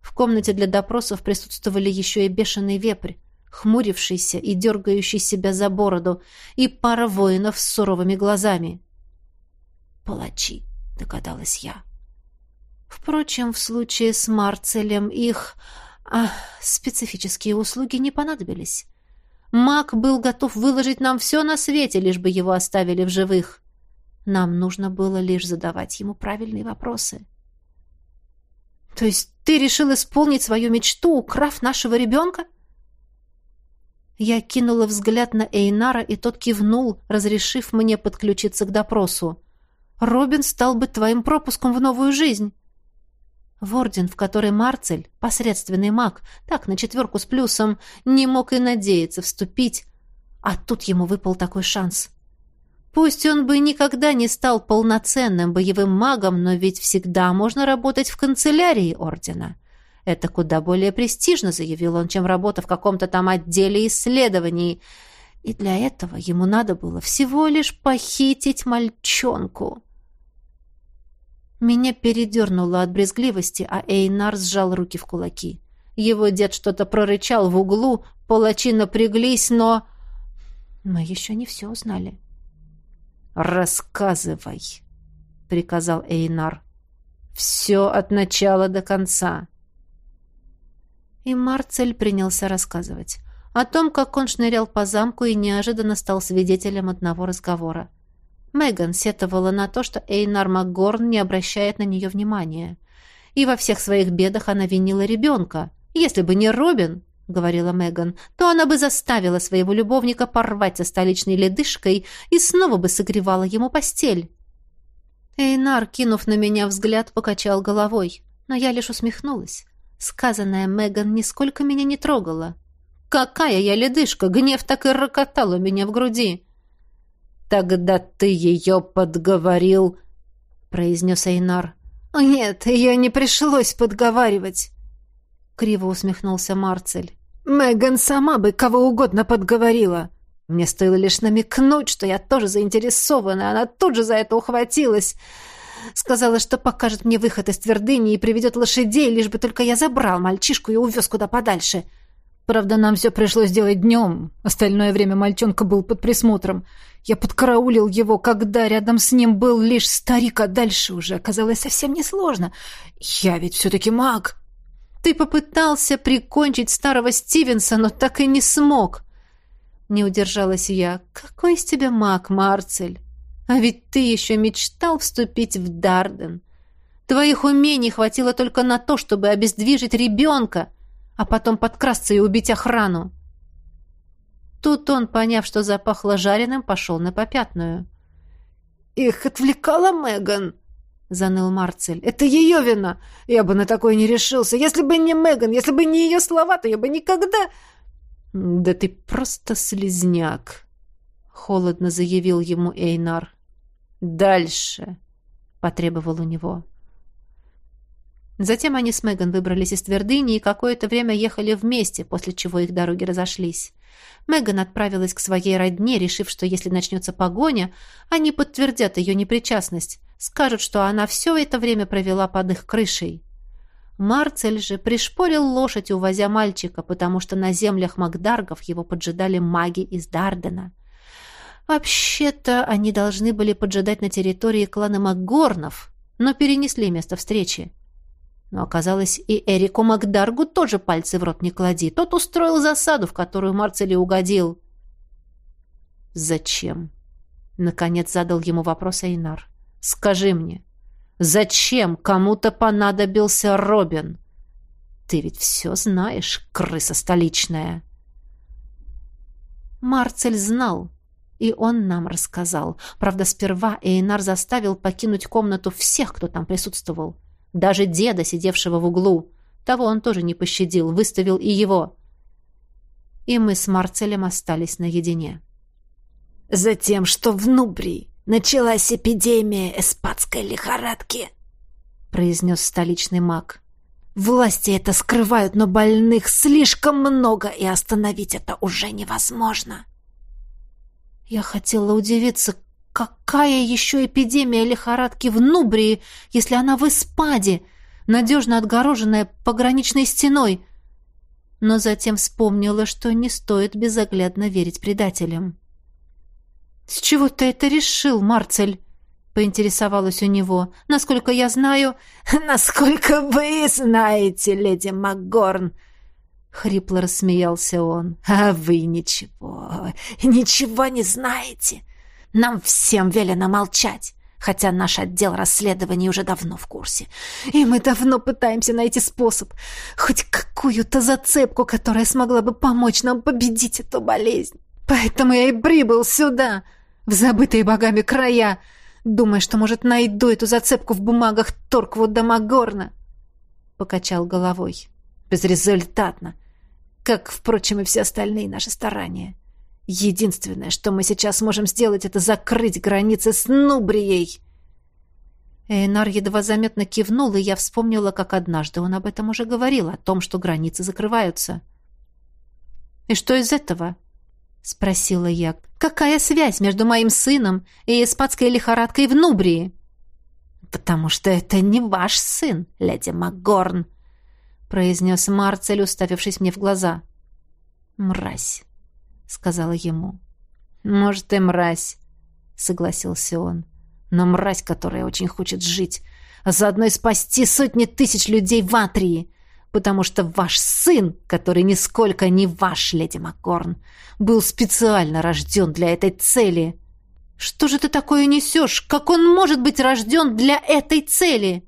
В комнате для допросов присутствовали еще и бешеный вепрь, хмурившийся и дергающий себя за бороду, и пара воинов с суровыми глазами. «Палачи», — догадалась я. Впрочем, в случае с Марцелем их а, специфические услуги не понадобились. Маг был готов выложить нам все на свете, лишь бы его оставили в живых. Нам нужно было лишь задавать ему правильные вопросы. «То есть ты решил исполнить свою мечту, украв нашего ребенка?» Я кинула взгляд на Эйнара, и тот кивнул, разрешив мне подключиться к допросу. «Робин стал бы твоим пропуском в новую жизнь». В орден, в который Марцель, посредственный маг, так, на четверку с плюсом, не мог и надеяться вступить, а тут ему выпал такой шанс. Пусть он бы никогда не стал полноценным боевым магом, но ведь всегда можно работать в канцелярии ордена. Это куда более престижно, заявил он, чем работа в каком-то там отделе исследований. И для этого ему надо было всего лишь похитить мальчонку. Меня передернуло от брезгливости, а Эйнар сжал руки в кулаки. Его дед что-то прорычал в углу, палачи напряглись, но... Мы еще не все узнали. «Рассказывай», — приказал Эйнар. «Все от начала до конца». И Марцель принялся рассказывать о том, как он шнырял по замку и неожиданно стал свидетелем одного разговора. Меган сетовала на то, что Эйнар Макгорн не обращает на нее внимания. И во всех своих бедах она винила ребенка. Если бы не Робин, — говорила Меган, — то она бы заставила своего любовника порвать со столичной ледышкой и снова бы согревала ему постель. Эйнар, кинув на меня взгляд, покачал головой, но я лишь усмехнулась. Сказанное Меган нисколько меня не трогало. «Какая я ледышка! Гнев так и рокотал у меня в груди!» «Тогда ты ее подговорил», — произнес Эйнар. «Нет, ее не пришлось подговаривать», — криво усмехнулся Марцель. «Меган сама бы кого угодно подговорила. Мне стоило лишь намекнуть, что я тоже заинтересована, она тут же за это ухватилась. Сказала, что покажет мне выход из твердыни и приведет лошадей, лишь бы только я забрал мальчишку и увез куда подальше». Правда, нам все пришлось делать днем. Остальное время мальчонка был под присмотром. Я подкараулил его, когда рядом с ним был лишь старик, а дальше уже оказалось совсем несложно. Я ведь все-таки маг. Ты попытался прикончить старого Стивенса, но так и не смог. Не удержалась я. Какой из тебя маг, Марцель? А ведь ты еще мечтал вступить в Дарден. Твоих умений хватило только на то, чтобы обездвижить ребенка, а потом подкрасться и убить охрану. Тут он, поняв, что запахло жареным, пошел на попятную. «Их отвлекала Меган», — заныл Марцель. «Это ее вина. Я бы на такое не решился. Если бы не Меган, если бы не ее слова, то я бы никогда...» «Да ты просто слезняк», — холодно заявил ему Эйнар. «Дальше», — потребовал у него. Затем они с Меган выбрались из твердыни и какое-то время ехали вместе, после чего их дороги разошлись. Меган отправилась к своей родне, решив, что если начнется погоня, они подтвердят ее непричастность, скажут, что она все это время провела под их крышей. Марцель же пришпорил лошадь, увозя мальчика, потому что на землях Макдаргов его поджидали маги из Дардена. Вообще-то они должны были поджидать на территории клана Макгорнов, но перенесли место встречи. Но оказалось, и Эрику Макдаргу тоже пальцы в рот не клади. Тот устроил засаду, в которую Марцели угодил. «Зачем?» — наконец задал ему вопрос Эйнар. «Скажи мне, зачем кому-то понадобился Робин? Ты ведь все знаешь, крыса столичная». Марцель знал, и он нам рассказал. Правда, сперва Эйнар заставил покинуть комнату всех, кто там присутствовал. Даже деда, сидевшего в углу. Того он тоже не пощадил, выставил и его. И мы с Марцелем остались наедине. «Затем, что в Нубрии началась эпидемия эспадской лихорадки», произнес столичный маг. «Власти это скрывают, но больных слишком много, и остановить это уже невозможно». Я хотела удивиться, Какая еще эпидемия лихорадки в Нубрии, если она в Испаде, надежно отгороженная пограничной стеной? Но затем вспомнила, что не стоит безоглядно верить предателям. «С чего ты это решил, Марцель?» — поинтересовалась у него. «Насколько я знаю...» «Насколько вы знаете, леди МакГорн!» — хрипло рассмеялся он. «А вы ничего, ничего не знаете!» Нам всем велено молчать, хотя наш отдел расследований уже давно в курсе. И мы давно пытаемся найти способ, хоть какую-то зацепку, которая смогла бы помочь нам победить эту болезнь. Поэтому я и прибыл сюда, в забытые богами края, думая, что, может, найду эту зацепку в бумагах Торквуда Магорна. Покачал головой. Безрезультатно. Как, впрочем, и все остальные наши старания. Единственное, что мы сейчас можем сделать, это закрыть границы с Нубрией. Эйнар едва заметно кивнул, и я вспомнила, как однажды он об этом уже говорил, о том, что границы закрываются. «И что из этого?» — спросила я. «Какая связь между моим сыном и испанской лихорадкой в Нубрии?» «Потому что это не ваш сын, леди МакГорн», — произнес Марцель, уставившись мне в глаза. «Мразь» сказала ему. «Может, и мразь», — согласился он. «Но мразь, которая очень хочет жить, а заодно и спасти сотни тысяч людей в Атрии, потому что ваш сын, который нисколько не ваш, леди Маккорн, был специально рожден для этой цели». «Что же ты такое несешь? Как он может быть рожден для этой цели?»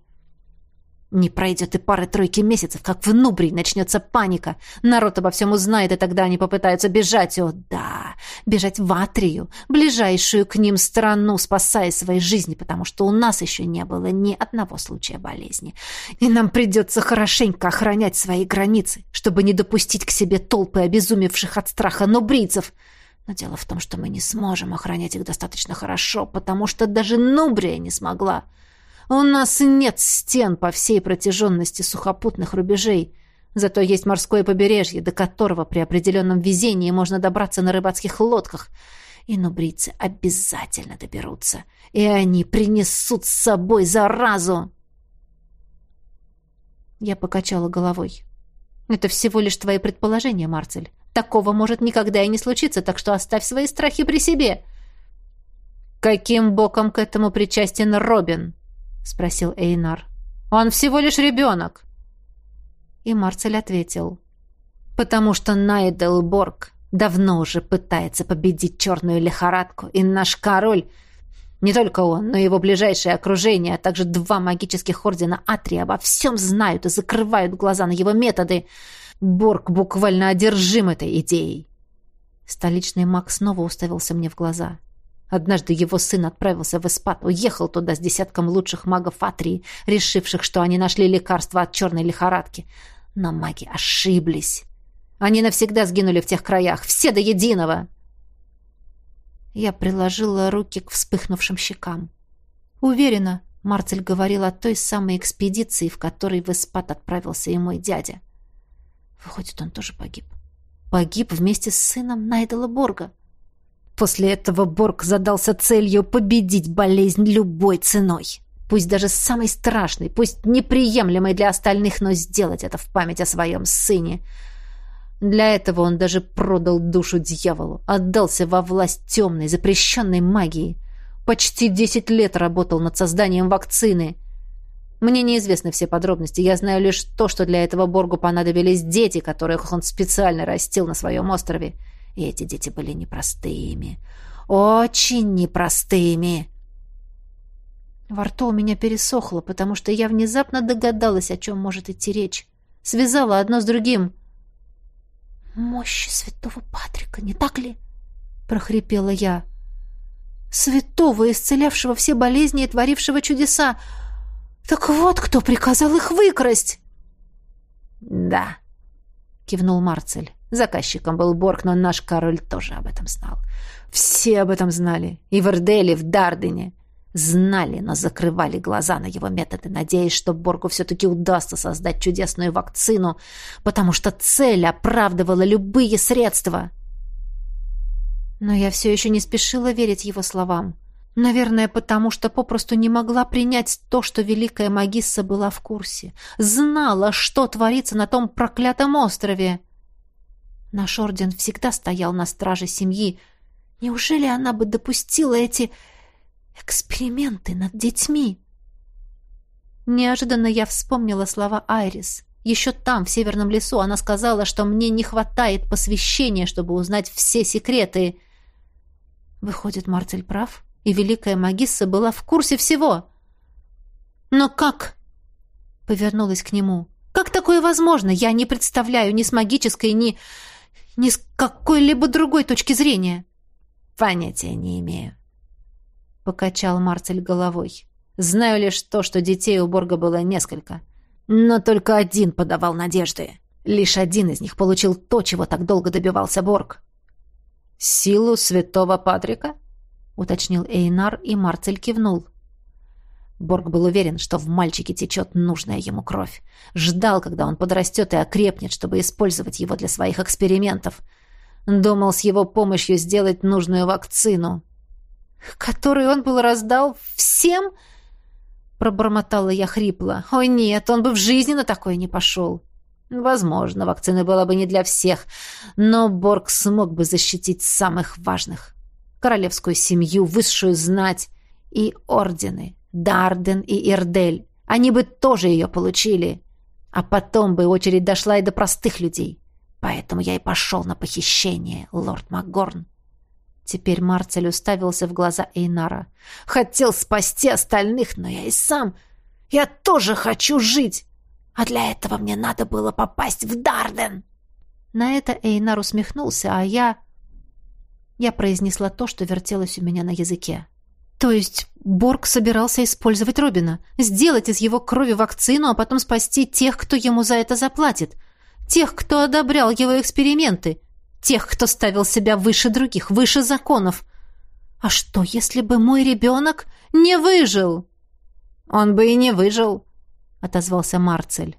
Не пройдет и пары-тройки месяцев, как в Нубрии начнется паника. Народ обо всем узнает, и тогда они попытаются бежать. О, да, бежать в Атрию, ближайшую к ним страну, спасая свои жизни, потому что у нас еще не было ни одного случая болезни. И нам придется хорошенько охранять свои границы, чтобы не допустить к себе толпы обезумевших от страха нубрийцев. Но дело в том, что мы не сможем охранять их достаточно хорошо, потому что даже Нубрия не смогла. У нас нет стен по всей протяженности сухопутных рубежей. Зато есть морское побережье, до которого при определенном везении можно добраться на рыбацких лодках. И нубрийцы обязательно доберутся. И они принесут с собой заразу. Я покачала головой. Это всего лишь твои предположения, Марцель. Такого может никогда и не случиться, так что оставь свои страхи при себе. Каким боком к этому причастен Робин? — спросил Эйнар. «Он всего лишь ребенок». И Марцель ответил. «Потому что Найделборг давно уже пытается победить черную лихорадку, и наш король, не только он, но и его ближайшее окружение, а также два магических ордена Атрии обо всем знают и закрывают глаза на его методы. Борг буквально одержим этой идеей». Столичный маг снова уставился мне в глаза. Однажды его сын отправился в Испат, уехал туда с десятком лучших магов Атрии, решивших, что они нашли лекарство от черной лихорадки. Но маги ошиблись. Они навсегда сгинули в тех краях, все до единого. Я приложила руки к вспыхнувшим щекам. Уверена, Марцель говорил о той самой экспедиции, в которой в Испат отправился и мой дядя. Выходит, он тоже погиб. Погиб вместе с сыном Найдела Борга. — После этого Борг задался целью победить болезнь любой ценой. Пусть даже самой страшной, пусть неприемлемой для остальных, но сделать это в память о своем сыне. Для этого он даже продал душу дьяволу, отдался во власть темной, запрещенной магии. Почти десять лет работал над созданием вакцины. Мне неизвестны все подробности, я знаю лишь то, что для этого Боргу понадобились дети, которых он специально растил на своем острове. И эти дети были непростыми. Очень непростыми. Во рту у меня пересохло, потому что я внезапно догадалась, о чем может идти речь. Связала одно с другим. «Мощи святого Патрика, не так ли?» — прохрипела я. «Святого, исцелявшего все болезни и творившего чудеса! Так вот кто приказал их выкрасть!» «Да», — кивнул Марцель. Заказчиком был Борг, но наш король тоже об этом знал. Все об этом знали. И в Эрделе, в Дардене. Знали, но закрывали глаза на его методы, надеясь, что Боргу все-таки удастся создать чудесную вакцину, потому что цель оправдывала любые средства. Но я все еще не спешила верить его словам. Наверное, потому что попросту не могла принять то, что великая магисса была в курсе. Знала, что творится на том проклятом острове. Наш орден всегда стоял на страже семьи. Неужели она бы допустила эти эксперименты над детьми? Неожиданно я вспомнила слова Айрис. Еще там, в северном лесу, она сказала, что мне не хватает посвящения, чтобы узнать все секреты. Выходит, Марцель прав, и великая магисса была в курсе всего. «Но как?» — повернулась к нему. «Как такое возможно? Я не представляю ни с магической, ни ни с какой-либо другой точки зрения. Понятия не имею. Покачал Марцель головой. Знаю лишь то, что детей у Борга было несколько. Но только один подавал надежды. Лишь один из них получил то, чего так долго добивался Борг. «Силу святого Патрика?» — уточнил Эйнар, и Марцель кивнул. Борг был уверен, что в мальчике течет нужная ему кровь. Ждал, когда он подрастет и окрепнет, чтобы использовать его для своих экспериментов. Думал с его помощью сделать нужную вакцину. «Которую он был раздал всем?» Пробормотала я хрипло. «Ой, нет, он бы в жизни на такое не пошел». Возможно, вакцина была бы не для всех, но Борг смог бы защитить самых важных. Королевскую семью, высшую знать и ордены. Дарден и Ирдель. Они бы тоже ее получили. А потом бы очередь дошла и до простых людей. Поэтому я и пошел на похищение, лорд Макгорн. Теперь Марцель уставился в глаза Эйнара. Хотел спасти остальных, но я и сам... Я тоже хочу жить! А для этого мне надо было попасть в Дарден!» На это Эйнар усмехнулся, а я... Я произнесла то, что вертелось у меня на языке. То есть Борг собирался использовать Робина, сделать из его крови вакцину, а потом спасти тех, кто ему за это заплатит, тех, кто одобрял его эксперименты, тех, кто ставил себя выше других, выше законов. А что, если бы мой ребенок не выжил? Он бы и не выжил, отозвался Марцель.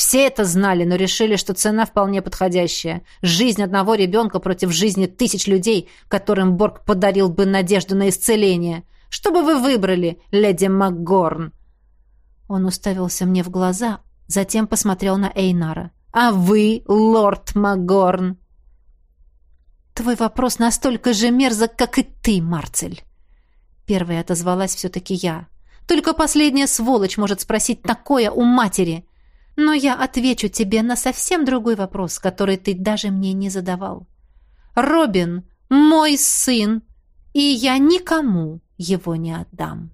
Все это знали, но решили, что цена вполне подходящая. Жизнь одного ребенка против жизни тысяч людей, которым Борг подарил бы надежду на исцеление. Что бы вы выбрали, леди МакГорн?» Он уставился мне в глаза, затем посмотрел на Эйнара. «А вы, лорд МакГорн?» «Твой вопрос настолько же мерзок, как и ты, Марцель!» Первая отозвалась все-таки я. «Только последняя сволочь может спросить такое у матери!» Но я отвечу тебе на совсем другой вопрос, который ты даже мне не задавал. Робин — мой сын, и я никому его не отдам.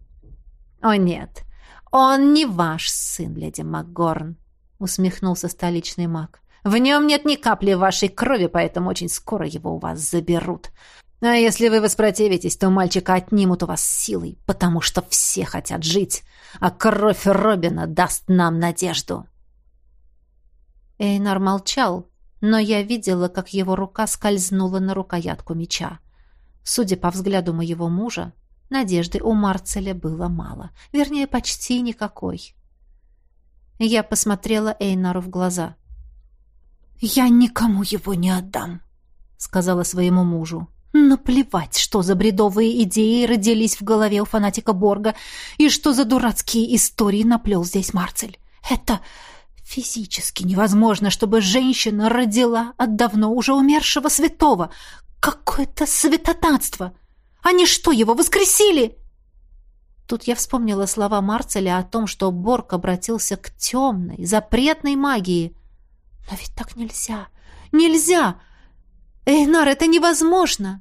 О нет, он не ваш сын, леди МакГорн, усмехнулся столичный маг. В нем нет ни капли вашей крови, поэтому очень скоро его у вас заберут. А если вы воспротивитесь, то мальчика отнимут у вас силой, потому что все хотят жить, а кровь Робина даст нам надежду. Эйнар молчал, но я видела, как его рука скользнула на рукоятку меча. Судя по взгляду моего мужа, надежды у Марцеля было мало, вернее, почти никакой. Я посмотрела Эйнару в глаза. «Я никому его не отдам», — сказала своему мужу. «Наплевать, что за бредовые идеи родились в голове у фанатика Борга и что за дурацкие истории наплел здесь Марцель. Это Физически невозможно, чтобы женщина родила от давно уже умершего святого. Какое-то святотатство! Они что, его воскресили? Тут я вспомнила слова Марцеля о том, что Борг обратился к темной, запретной магии. Но ведь так нельзя! Нельзя! Эйнар, это невозможно!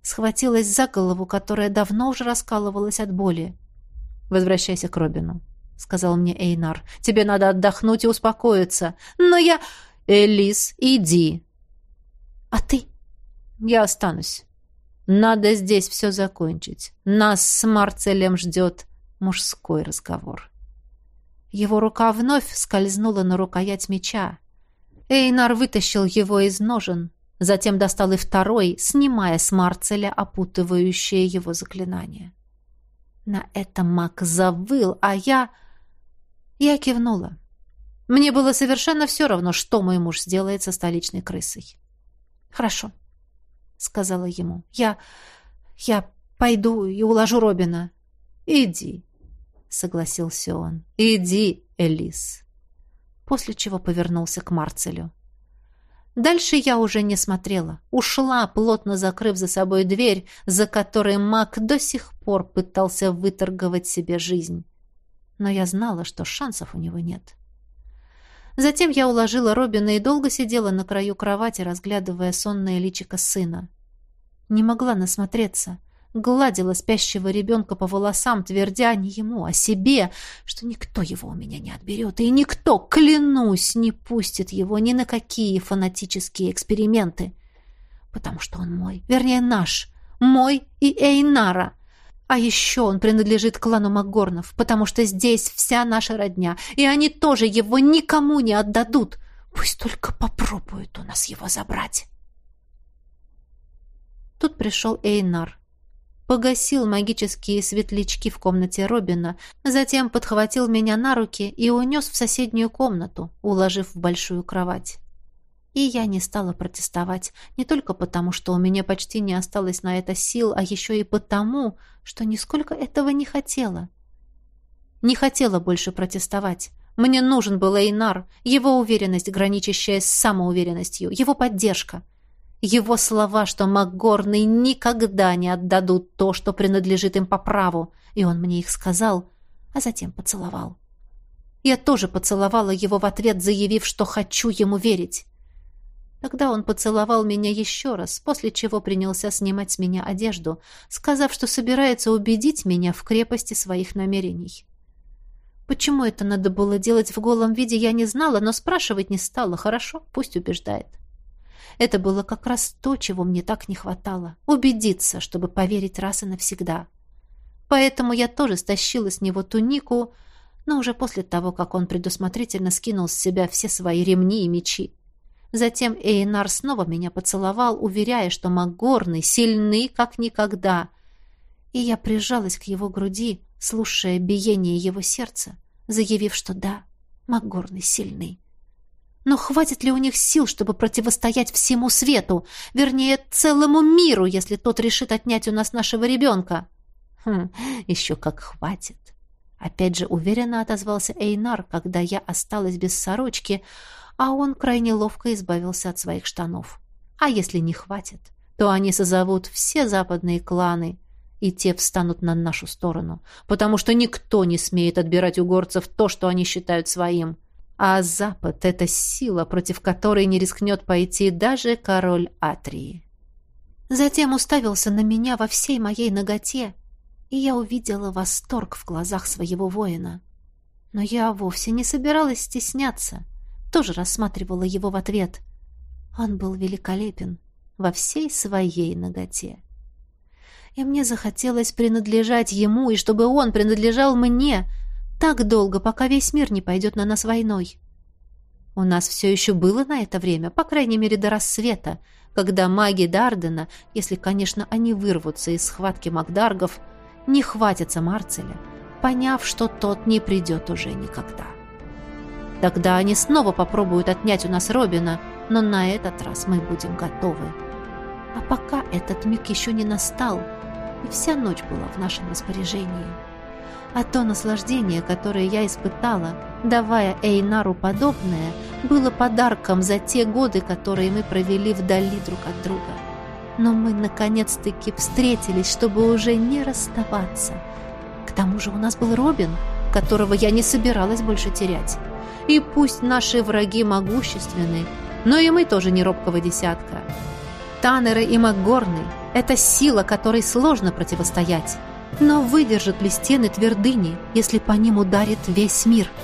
Схватилась за голову, которая давно уже раскалывалась от боли. Возвращайся к Робину. — сказал мне Эйнар. «Тебе надо отдохнуть и успокоиться. Но я...» «Элис, иди». «А ты?» «Я останусь. Надо здесь все закончить. Нас с Марцелем ждет мужской разговор». Его рука вновь скользнула на рукоять меча. Эйнар вытащил его из ножен, затем достал и второй, снимая с Марцеля опутывающее его заклинание. На этом маг завыл, а я... Я кивнула. Мне было совершенно все равно, что мой муж сделает со столичной крысой. «Хорошо», — сказала ему. «Я... я пойду и уложу Робина». «Иди», — согласился он. «Иди, Элис». После чего повернулся к Марцелю. Дальше я уже не смотрела. Ушла, плотно закрыв за собой дверь, за которой маг до сих пор пытался выторговать себе жизнь но я знала, что шансов у него нет. Затем я уложила Робина и долго сидела на краю кровати, разглядывая сонное личико сына. Не могла насмотреться. Гладила спящего ребенка по волосам, твердя не ему, а себе, что никто его у меня не отберет, и никто, клянусь, не пустит его ни на какие фанатические эксперименты. Потому что он мой, вернее, наш, мой и Эйнара — а еще он принадлежит клану Макгорнов, потому что здесь вся наша родня, и они тоже его никому не отдадут. Пусть только попробуют у нас его забрать. Тут пришел Эйнар. Погасил магические светлячки в комнате Робина, затем подхватил меня на руки и унес в соседнюю комнату, уложив в большую кровать. И я не стала протестовать, не только потому, что у меня почти не осталось на это сил, а еще и потому, что нисколько этого не хотела. Не хотела больше протестовать. Мне нужен был Эйнар, его уверенность, граничащая с самоуверенностью, его поддержка. Его слова, что Макгорны никогда не отдадут то, что принадлежит им по праву, и он мне их сказал, а затем поцеловал. Я тоже поцеловала его в ответ, заявив, что хочу ему верить. Тогда он поцеловал меня еще раз, после чего принялся снимать с меня одежду, сказав, что собирается убедить меня в крепости своих намерений. Почему это надо было делать в голом виде, я не знала, но спрашивать не стала. Хорошо, пусть убеждает. Это было как раз то, чего мне так не хватало. Убедиться, чтобы поверить раз и навсегда. Поэтому я тоже стащила с него тунику, но уже после того, как он предусмотрительно скинул с себя все свои ремни и мечи. Затем Эйнар снова меня поцеловал, уверяя, что Магорный сильный, как никогда. И я прижалась к его груди, слушая биение его сердца, заявив, что да, Магорный сильный. Но хватит ли у них сил, чтобы противостоять всему свету, вернее, целому миру, если тот решит отнять у нас нашего ребенка? Хм, еще как хватит. Опять же уверенно отозвался Эйнар, когда я осталась без сорочки, а он крайне ловко избавился от своих штанов. А если не хватит, то они созовут все западные кланы, и те встанут на нашу сторону, потому что никто не смеет отбирать у горцев то, что они считают своим. А Запад — это сила, против которой не рискнет пойти даже король Атрии. Затем уставился на меня во всей моей ноготе, и я увидела восторг в глазах своего воина. Но я вовсе не собиралась стесняться, тоже рассматривала его в ответ. Он был великолепен во всей своей ноготе. И мне захотелось принадлежать ему, и чтобы он принадлежал мне — так долго, пока весь мир не пойдет на нас войной. У нас все еще было на это время, по крайней мере до рассвета, когда маги Дардена, если, конечно, они вырвутся из схватки Макдаргов, не хватятся Марцеля, поняв, что тот не придет уже никогда. Тогда они снова попробуют отнять у нас Робина, но на этот раз мы будем готовы. А пока этот миг еще не настал, и вся ночь была в нашем распоряжении а то наслаждение, которое я испытала, давая Эйнару подобное, было подарком за те годы, которые мы провели вдали друг от друга. Но мы наконец-таки встретились, чтобы уже не расставаться. К тому же у нас был Робин, которого я не собиралась больше терять. И пусть наши враги могущественны, но и мы тоже не робкого десятка. Таннеры и Макгорны — это сила, которой сложно противостоять. Но выдержат ли стены твердыни, если по ним ударит весь мир –